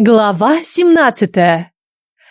Глава 17.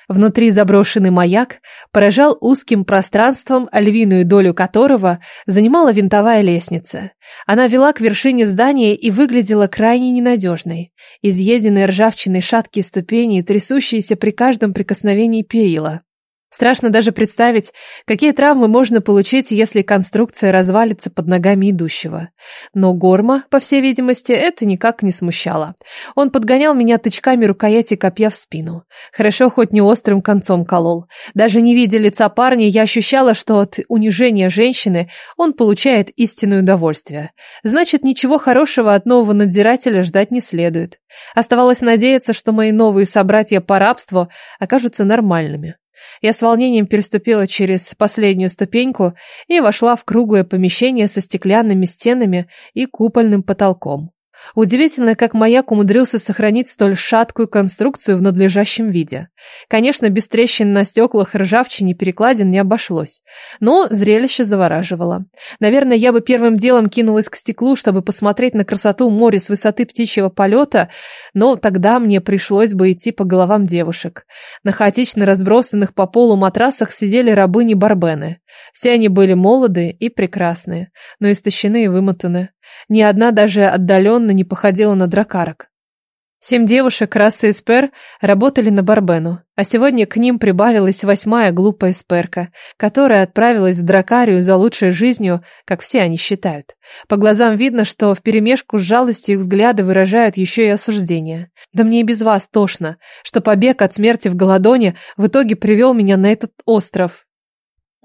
Внутри заброшенный маяк поражал узким пространством, львиную долю которого занимала винтовая лестница. Она вела к вершине здания и выглядела крайне ненадежной. Изъеденные ржавчиной шаткие ступени, трясущиеся при каждом прикосновении перила. Страшно даже представить, какие травмы можно получить, если конструкция развалится под ногами идущего. Но Горма, по всей видимости, это никак не смущало. Он подгонял меня тычками рукояти копья в спину. Хорошо, хоть не острым концом колол. Даже не видя лица парня, я ощущала, что от унижения женщины он получает истинное удовольствие. Значит, ничего хорошего от нового надзирателя ждать не следует. Оставалось надеяться, что мои новые собратья по рабству окажутся нормальными. Я с волнением переступила через последнюю ступеньку и вошла в круглое помещение со стеклянными стенами и купольным потолком. Удивительно, как маяк умудрился сохранить столь шаткую конструкцию в надлежащем виде. Конечно, без трещин на стеклах ржавчине перекладин не обошлось, но зрелище завораживало. Наверное, я бы первым делом кинулась к стеклу, чтобы посмотреть на красоту моря с высоты птичьего полета, но тогда мне пришлось бы идти по головам девушек. На хаотично разбросанных по полу матрасах сидели рабыни-барбены. Все они были молоды и прекрасные, но истощены и вымотаны. Ни одна даже отдаленно не походила на дракарок. Семь девушек расы Эспер работали на Барбену, а сегодня к ним прибавилась восьмая глупая Эсперка, которая отправилась в Дракарию за лучшей жизнью, как все они считают. По глазам видно, что вперемешку с жалостью их взгляды выражают еще и осуждение. Да мне и без вас тошно, что побег от смерти в Голодоне в итоге привел меня на этот остров.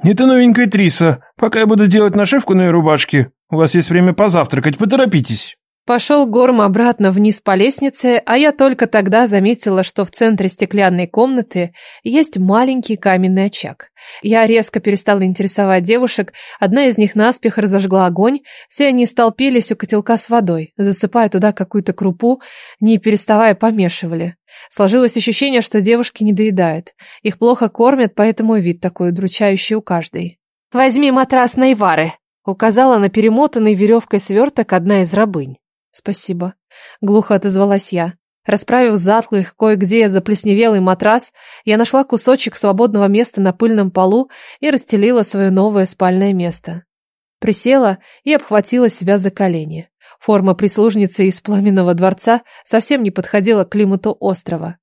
«Это новенькая Триса. Пока я буду делать нашивку на ее рубашке, у вас есть время позавтракать, поторопитесь». Пошел Горм обратно вниз по лестнице, а я только тогда заметила, что в центре стеклянной комнаты есть маленький каменный очаг. Я резко перестала интересовать девушек, одна из них наспех разожгла огонь, все они столпились у котелка с водой, засыпая туда какую-то крупу, не переставая помешивали. Сложилось ощущение, что девушки не доедают. Их плохо кормят, поэтому вид такой удручающий у каждой. «Возьми матрас Найвары», — указала на перемотанный веревкой сверток одна из рабынь. «Спасибо», — глухо отозвалась я. Расправив затлый, кое-где заплесневелый матрас, я нашла кусочек свободного места на пыльном полу и расстелила свое новое спальное место. Присела и обхватила себя за колени. Форма прислужницы из пламенного дворца совсем не подходила к климату острова.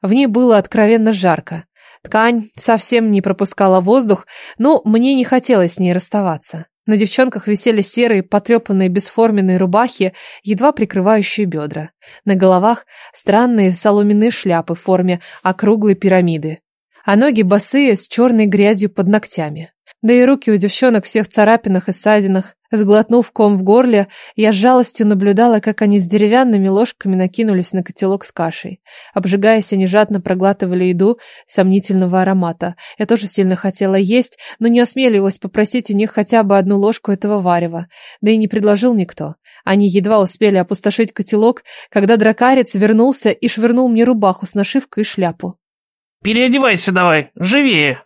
В ней было откровенно жарко. Ткань совсем не пропускала воздух, но мне не хотелось с ней расставаться. На девчонках висели серые, потрепанные бесформенные рубахи, едва прикрывающие бедра. На головах странные соломенные шляпы в форме округлой пирамиды. А ноги босые, с черной грязью под ногтями. Да и руки у девчонок все в царапинах и ссадинах. Сглотнув ком в горле, я с жалостью наблюдала, как они с деревянными ложками накинулись на котелок с кашей. Обжигаясь, они жадно проглатывали еду сомнительного аромата. Я тоже сильно хотела есть, но не осмеливалась попросить у них хотя бы одну ложку этого варева. Да и не предложил никто. Они едва успели опустошить котелок, когда дракарец вернулся и швырнул мне рубаху с нашивкой и шляпу. «Переодевайся давай, живее!»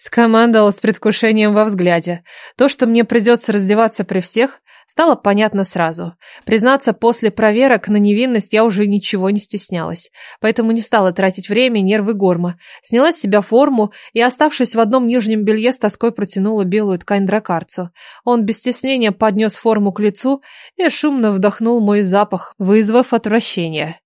Скомандовал с предвкушением во взгляде. То, что мне придется раздеваться при всех, стало понятно сразу. Признаться, после проверок на невинность я уже ничего не стеснялась. Поэтому не стала тратить время и нервы горма. Сняла с себя форму и, оставшись в одном нижнем белье, с тоской протянула белую ткань дракарцу. Он без стеснения поднес форму к лицу и шумно вдохнул мой запах, вызвав отвращение.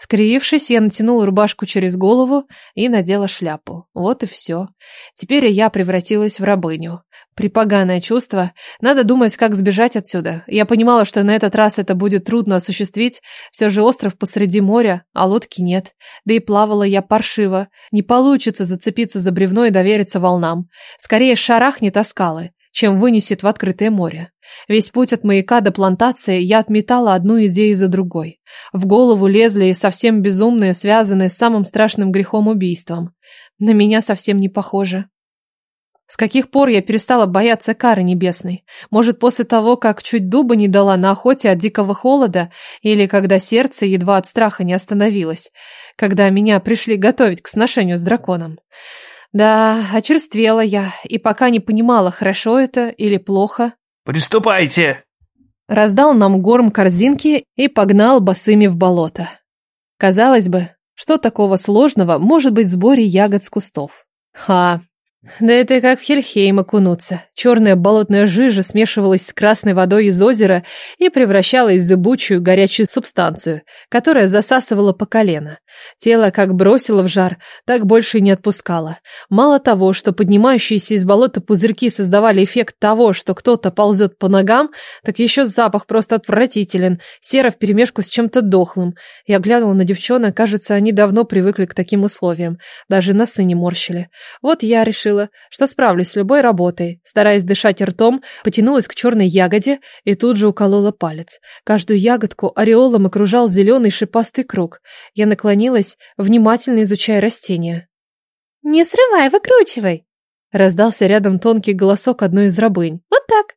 Скривившись, я натянула рубашку через голову и надела шляпу. Вот и все. Теперь я превратилась в рабыню. Припоганое чувство. Надо думать, как сбежать отсюда. Я понимала, что на этот раз это будет трудно осуществить. Все же остров посреди моря, а лодки нет. Да и плавала я паршиво. Не получится зацепиться за бревно и довериться волнам. Скорее шарахнет о скалы, чем вынесет в открытое море. Весь путь от маяка до плантации я отметала одну идею за другой. В голову лезли и совсем безумные, связанные с самым страшным грехом убийством. На меня совсем не похоже. С каких пор я перестала бояться кары небесной? Может, после того, как чуть дуба не дала на охоте от дикого холода, или когда сердце едва от страха не остановилось, когда меня пришли готовить к сношению с драконом? Да, очерствела я, и пока не понимала, хорошо это или плохо, «Приступайте!» Раздал нам горм корзинки и погнал босыми в болото. Казалось бы, Что такого сложного может быть в сборе ягод с кустов? Ха, да это как в Хельхейм окунуться. Черная болотная жижа смешивалась с красной водой из озера и превращалась в зыбучую горячую субстанцию, которая засасывала по колено. Тело как бросило в жар, так больше и не отпускало. Мало того, что поднимающиеся из болота пузырьки создавали эффект того, что кто-то ползет по ногам, так еще запах просто отвратителен, сера вперемешку с чем-то дохлым. Я глянула на девчонок, кажется, они давно привыкли к таким условиям, даже носы не морщили. Вот я решила, что справлюсь с любой работой. Стараясь дышать ртом, потянулась к черной ягоде и тут же уколола палец. Каждую ягодку ореолом окружал зеленый шипастый круг. Я наклонилась, внимательно изучая растение. «Не срывай, выкручивай!» Раздался рядом тонкий голосок одной из рабынь. «Вот так!»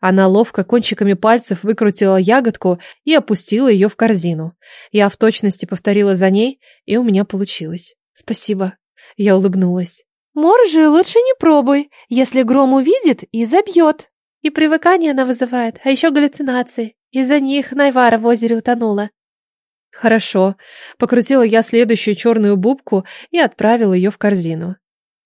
Она ловко кончиками пальцев выкрутила ягодку и опустила ее в корзину. Я в точности повторила за ней, и у меня получилось. «Спасибо». Я улыбнулась. Моржи лучше не пробуй, если гром увидит и забьет. И привыкание она вызывает, а еще галлюцинации. Из-за них Найвара в озере утонула. Хорошо. Покрутила я следующую черную бубку и отправила ее в корзину.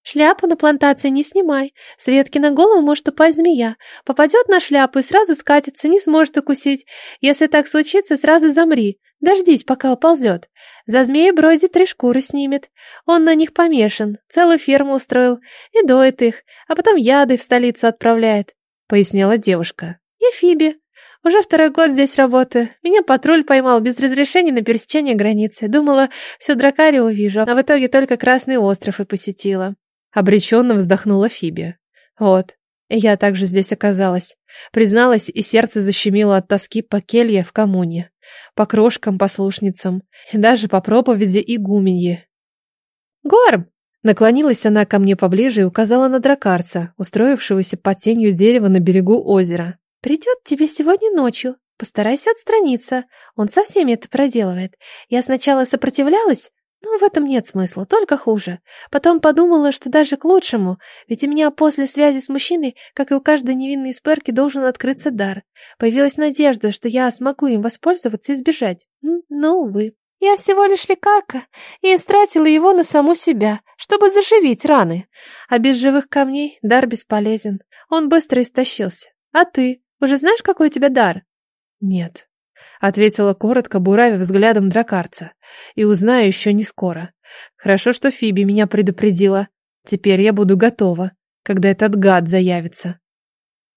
Шляпу на плантации не снимай. Светки на голову может упасть змея. Попадет на шляпу и сразу скатится, не сможет укусить. Если так случится, сразу замри. Дождись, пока уползет. За змеей Броди три шкуры снимет. Он на них помешан, целую ферму устроил и доит их, а потом яды в столицу отправляет, — пояснила девушка. Я Фиби. Уже второй год здесь работаю. Меня патруль поймал без разрешения на пересечение границы. Думала, всю Дракари увижу, а в итоге только Красный остров и посетила. Обреченно вздохнула Фиби. Вот, я также здесь оказалась. Призналась, и сердце защемило от тоски по келье в коммуне по крошкам-послушницам и даже по проповеди игуменьи. «Горм!» Наклонилась она ко мне поближе и указала на дракарца, устроившегося под тенью дерева на берегу озера. «Придет тебе сегодня ночью. Постарайся отстраниться. Он со всеми это проделывает. Я сначала сопротивлялась, но в этом нет смысла, только хуже. Потом подумала, что даже к лучшему, ведь у меня после связи с мужчиной, как и у каждой невинной сперки, должен открыться дар. Появилась надежда, что я смогу им воспользоваться и сбежать. Но, увы. Я всего лишь лекарка и истратила его на саму себя, чтобы заживить раны. А без живых камней дар бесполезен. Он быстро истощился. А ты? Уже знаешь, какой у тебя дар? Нет. Ответила коротко, буравив взглядом дракарца. И узнаю еще не скоро. Хорошо, что Фиби меня предупредила. Теперь я буду готова, когда этот гад заявится.